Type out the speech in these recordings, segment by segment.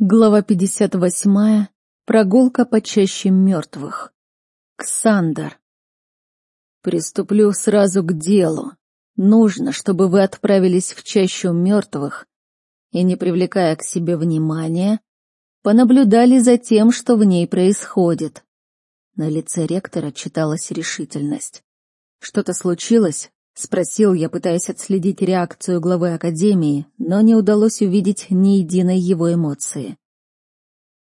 Глава 58. Прогулка по чаще мертвых. Ксандер. Приступлю сразу к делу. Нужно, чтобы вы отправились в чащу мертвых и, не привлекая к себе внимания, понаблюдали за тем, что в ней происходит. На лице ректора читалась решительность. Что-то случилось? — спросил я, пытаясь отследить реакцию главы Академии, но не удалось увидеть ни единой его эмоции.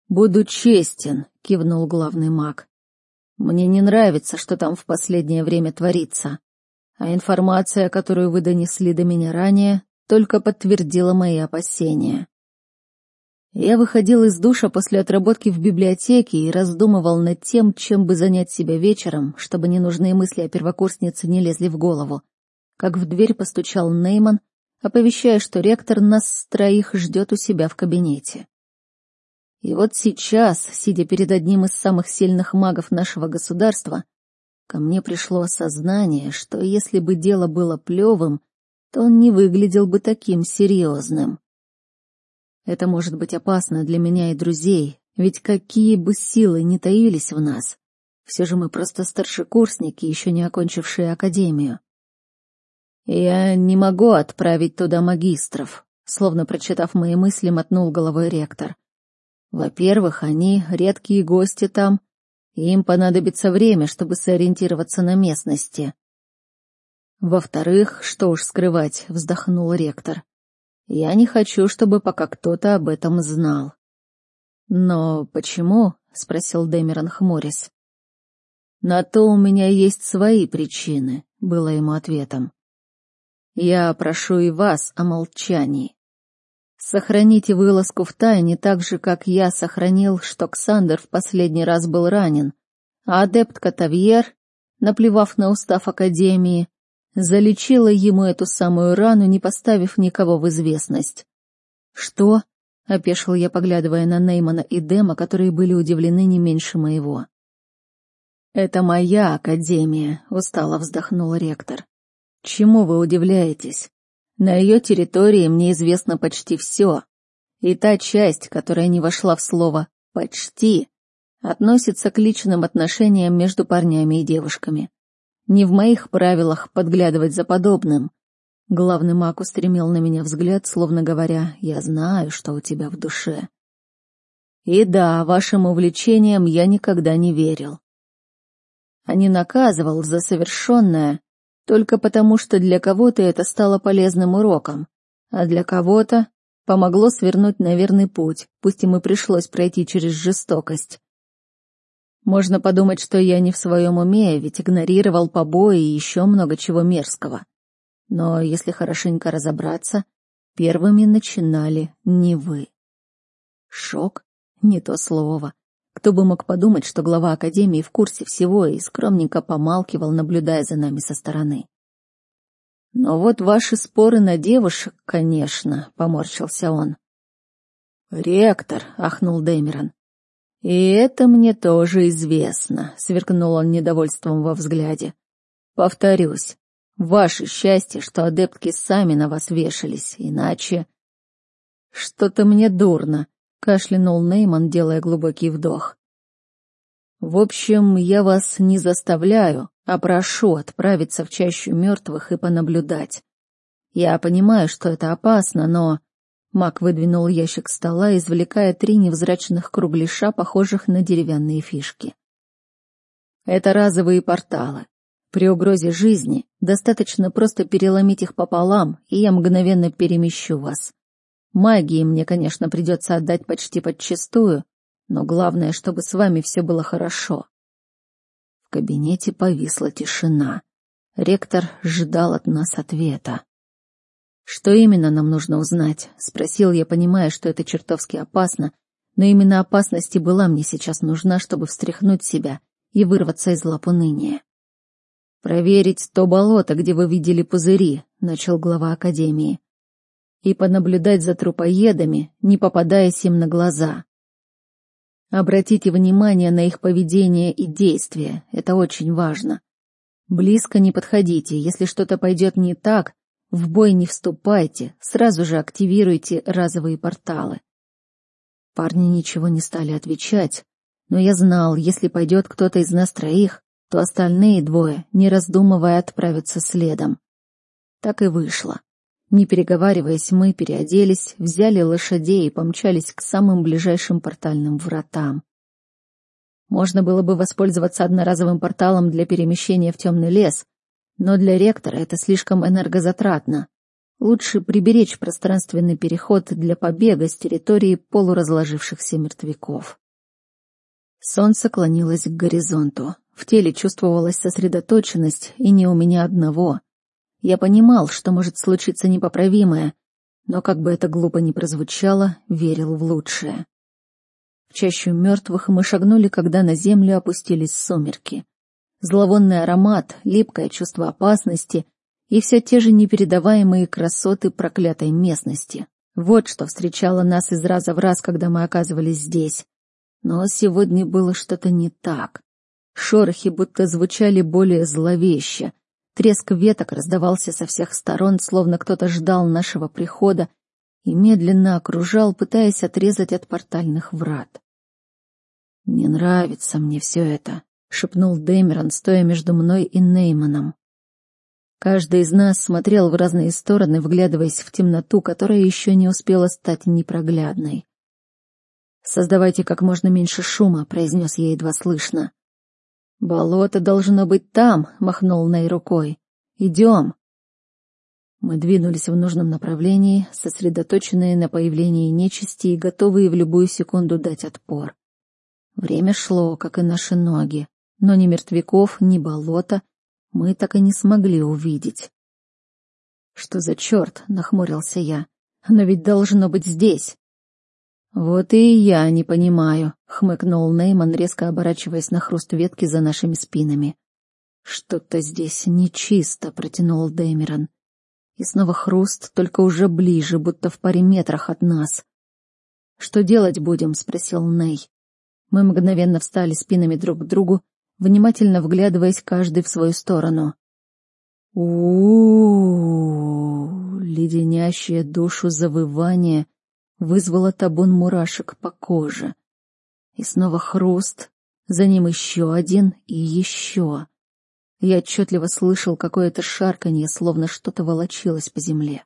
«Буду честен», — кивнул главный маг. «Мне не нравится, что там в последнее время творится, а информация, которую вы донесли до меня ранее, только подтвердила мои опасения. Я выходил из душа после отработки в библиотеке и раздумывал над тем, чем бы занять себя вечером, чтобы ненужные мысли о первокурснице не лезли в голову. Как в дверь постучал Нейман, оповещая, что ректор нас троих ждет у себя в кабинете. И вот сейчас, сидя перед одним из самых сильных магов нашего государства, ко мне пришло осознание, что если бы дело было плевым, то он не выглядел бы таким серьезным. Это может быть опасно для меня и друзей, ведь какие бы силы ни таились в нас, все же мы просто старшекурсники, еще не окончившие академию. Я не могу отправить туда магистров, словно прочитав мои мысли, мотнул головой ректор. Во-первых, они редкие гости там, им понадобится время, чтобы сориентироваться на местности. Во-вторых, что уж скрывать, вздохнул ректор. Я не хочу, чтобы пока кто-то об этом знал. Но почему? спросил Дэмерон хмурясь. На то у меня есть свои причины, было ему ответом. Я прошу и вас о молчании. Сохраните вылазку в тайне так же, как я сохранил, что Ксандер в последний раз был ранен, а адепт Катавьер, наплевав на устав Академии, залечила ему эту самую рану, не поставив никого в известность. «Что?» — опешил я, поглядывая на Неймана и Дема, которые были удивлены не меньше моего. «Это моя Академия», — устало вздохнул ректор. «Чему вы удивляетесь? На ее территории мне известно почти все, и та часть, которая не вошла в слово «почти», относится к личным отношениям между парнями и девушками. Не в моих правилах подглядывать за подобным. Главный маг устремил на меня взгляд, словно говоря, «Я знаю, что у тебя в душе». И да, вашим увлечениям я никогда не верил. А не наказывал за совершенное только потому, что для кого-то это стало полезным уроком, а для кого-то помогло свернуть на верный путь, пусть ему пришлось пройти через жестокость. Можно подумать, что я не в своем уме, ведь игнорировал побои и еще много чего мерзкого. Но если хорошенько разобраться, первыми начинали не вы. Шок — не то слово. Кто бы мог подумать, что глава Академии в курсе всего и скромненько помалкивал, наблюдая за нами со стороны. «Но вот ваши споры на девушек, конечно», — поморщился он. «Ректор», — ахнул Дэмерон, «И это мне тоже известно», — сверкнул он недовольством во взгляде. «Повторюсь, ваше счастье, что адептки сами на вас вешались, иначе...» «Что-то мне дурно», — кашлянул Нейман, делая глубокий вдох. «В общем, я вас не заставляю, а прошу отправиться в чащу мертвых и понаблюдать. Я понимаю, что это опасно, но...» Мак выдвинул ящик стола, извлекая три невзрачных кругляша, похожих на деревянные фишки. Это разовые порталы. При угрозе жизни достаточно просто переломить их пополам, и я мгновенно перемещу вас. Магии мне, конечно, придется отдать почти подчистую, но главное, чтобы с вами все было хорошо. В кабинете повисла тишина. Ректор ждал от нас ответа. «Что именно нам нужно узнать?» — спросил я, понимая, что это чертовски опасно, но именно опасность и была мне сейчас нужна, чтобы встряхнуть себя и вырваться из лап уныния. «Проверить то болото, где вы видели пузыри», — начал глава Академии, «и понаблюдать за трупоедами, не попадаясь им на глаза. Обратите внимание на их поведение и действия, это очень важно. Близко не подходите, если что-то пойдет не так, в бой не вступайте, сразу же активируйте разовые порталы. Парни ничего не стали отвечать, но я знал, если пойдет кто-то из нас троих, то остальные двое, не раздумывая, отправятся следом. Так и вышло. Не переговариваясь, мы переоделись, взяли лошадей и помчались к самым ближайшим портальным вратам. Можно было бы воспользоваться одноразовым порталом для перемещения в темный лес, но для ректора это слишком энергозатратно. Лучше приберечь пространственный переход для побега с территории полуразложившихся мертвяков. Солнце клонилось к горизонту. В теле чувствовалась сосредоточенность, и не у меня одного. Я понимал, что может случиться непоправимое, но, как бы это глупо ни прозвучало, верил в лучшее. В чащу мертвых мы шагнули, когда на землю опустились сумерки. Зловонный аромат, липкое чувство опасности и все те же непередаваемые красоты проклятой местности. Вот что встречало нас из раза в раз, когда мы оказывались здесь. Но сегодня было что-то не так. Шорохи будто звучали более зловеще. Треск веток раздавался со всех сторон, словно кто-то ждал нашего прихода и медленно окружал, пытаясь отрезать от портальных врат. «Не нравится мне все это», — шепнул Дэмерон, стоя между мной и Нейманом. Каждый из нас смотрел в разные стороны, вглядываясь в темноту, которая еще не успела стать непроглядной. «Создавайте как можно меньше шума», — произнес я едва слышно. «Болото должно быть там», — махнул Ней рукой. «Идем». Мы двинулись в нужном направлении, сосредоточенные на появлении нечисти и готовые в любую секунду дать отпор. Время шло, как и наши ноги, но ни мертвяков, ни болота мы так и не смогли увидеть. «Что за черт?» — нахмурился я. «Оно ведь должно быть здесь». «Вот и я не понимаю», — хмыкнул Нейман, резко оборачиваясь на хруст ветки за нашими спинами. «Что-то здесь нечисто», — протянул Дэмерон. И снова хруст, только уже ближе, будто в паре метрах от нас. «Что делать будем?» — спросил Ней. Мы мгновенно встали спинами друг к другу внимательно вглядываясь каждый в свою сторону. у у, леденящее душу завывание вызвало табун мурашек по коже. И снова хруст, за ним еще один и еще. Я отчетливо слышал какое-то шарканье, словно что-то волочилось по земле.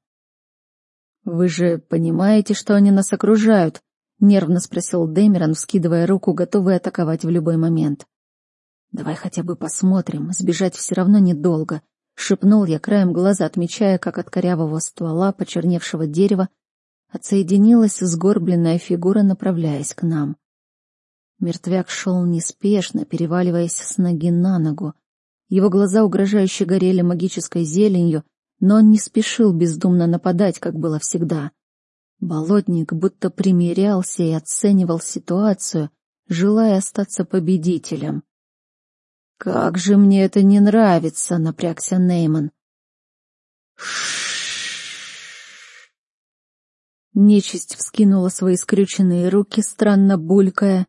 «Вы же понимаете, что они нас окружают?» — нервно спросил Дэмерон, вскидывая руку, готовый атаковать в любой момент. «Давай хотя бы посмотрим, сбежать все равно недолго», — шепнул я краем глаза, отмечая, как от корявого ствола почерневшего дерева отсоединилась сгорбленная фигура, направляясь к нам. Мертвяк шел неспешно, переваливаясь с ноги на ногу. Его глаза угрожающе горели магической зеленью, но он не спешил бездумно нападать, как было всегда. Болотник будто примирялся и оценивал ситуацию, желая остаться победителем. «Как же мне это не нравится!» — напрягся Нейман. Нечисть вскинула свои скрюченные руки, странно булькая,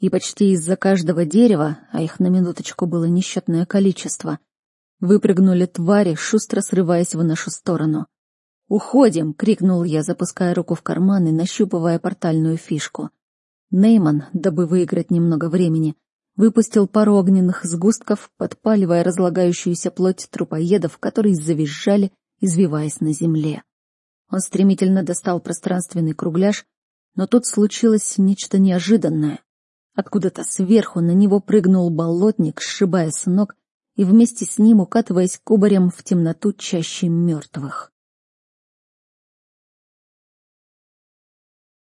и почти из-за каждого дерева, а их на минуточку было несчетное количество, выпрыгнули твари, шустро срываясь в нашу сторону. «Уходим!» — крикнул я, запуская руку в карман и нащупывая портальную фишку. Нейман, дабы выиграть немного времени, выпустил пару огненных сгустков, подпаливая разлагающуюся плоть трупоедов, которые завизжали, извиваясь на земле. Он стремительно достал пространственный кругляш, но тут случилось нечто неожиданное. Откуда-то сверху на него прыгнул болотник, сшибая с ног и вместе с ним укатываясь кубарем в темноту чаще мертвых.